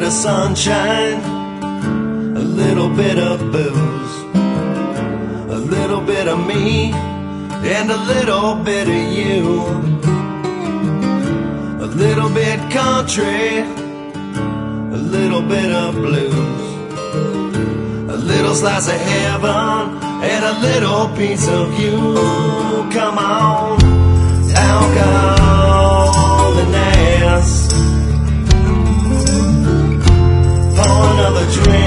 of sunshine, a little bit of booze, a little bit of me, and a little bit of you. A little bit country, a little bit of blues, a little slice of heaven, and a little piece of you. Pour